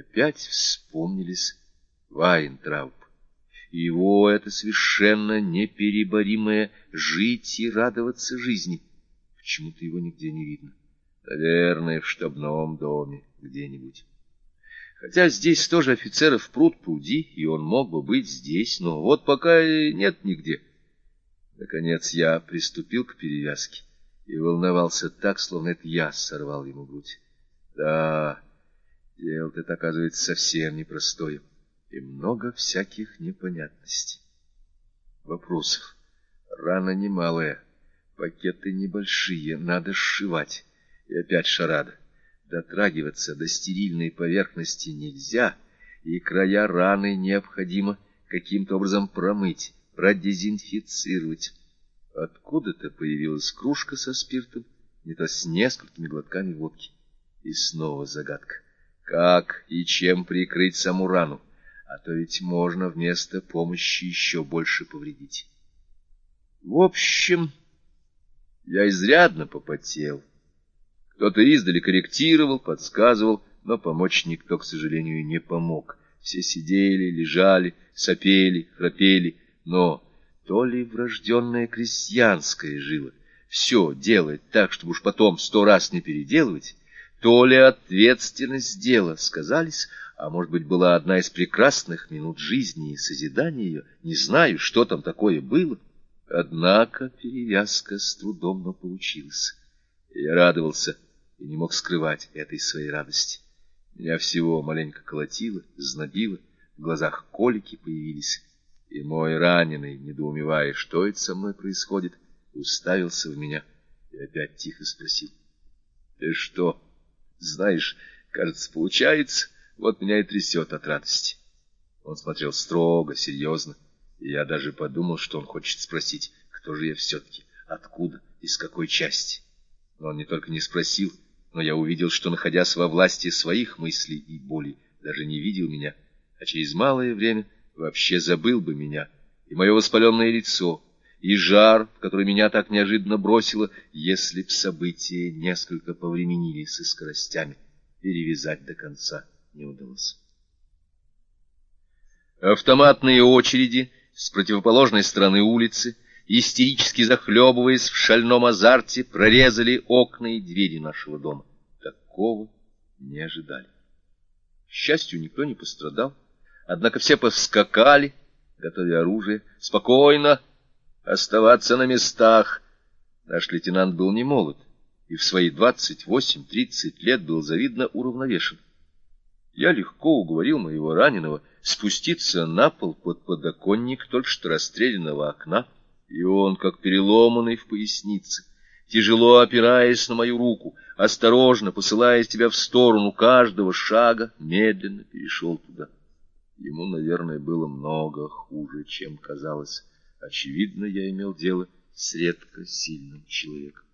опять вспомнились Вайнтрауб. Его это совершенно непереборимое жить и радоваться жизни. Почему-то его нигде не видно. Наверное, в штабном доме где-нибудь. Хотя здесь тоже офицеров пруд пруди, и он мог бы быть здесь, но вот пока нет нигде. Наконец я приступил к перевязке и волновался так, словно это я сорвал ему грудь. Да, дело-то, оказывается, совсем непростое, и много всяких непонятностей. Вопросов. Рана немалая, пакеты небольшие, надо сшивать. И опять шарада. Дотрагиваться до стерильной поверхности нельзя, и края раны необходимо каким-то образом промыть продезинфицировать. Откуда-то появилась кружка со спиртом, не то с несколькими глотками водки. И снова загадка. Как и чем прикрыть саму рану? А то ведь можно вместо помощи еще больше повредить. В общем, я изрядно попотел. Кто-то издали корректировал, подсказывал, но помочь никто, к сожалению, не помог. Все сидели, лежали, сопели, храпели, но то ли врожденное крестьянское жило, все делать так, чтобы уж потом сто раз не переделывать, то ли ответственность дела сказались, а может быть, была одна из прекрасных минут жизни и созидания ее, не знаю, что там такое было. Однако перевязка с трудом, но получилась. Я радовался и не мог скрывать этой своей радости. Меня всего маленько колотило, знобило, в глазах колики появились. И мой раненый, недоумевая, что это со мной происходит, уставился в меня и опять тихо спросил. — Ты что, знаешь, кажется, получается, вот меня и трясет от радости. Он смотрел строго, серьезно, и я даже подумал, что он хочет спросить, кто же я все-таки, откуда, из какой части. Но он не только не спросил, но я увидел, что, находясь во власти своих мыслей и боли, даже не видел меня, а через малое время вообще забыл бы меня, и мое воспаленное лицо, и жар, в который меня так неожиданно бросило, если б события несколько повременили со скоростями, перевязать до конца не удалось. Автоматные очереди с противоположной стороны улицы, истерически захлебываясь в шальном азарте, прорезали окна и двери нашего дома. Такого не ожидали. К счастью, никто не пострадал. Однако все повскакали, готовя оружие. Спокойно оставаться на местах. Наш лейтенант был не молод, и в свои двадцать восемь-тридцать лет был завидно уравновешен. Я легко уговорил моего раненого спуститься на пол под подоконник только что расстрелянного окна, и он, как переломанный в пояснице, тяжело опираясь на мою руку, осторожно посылая тебя в сторону каждого шага, медленно перешел туда. Ему, наверное, было много хуже, чем казалось. Очевидно, я имел дело с редко сильным человеком.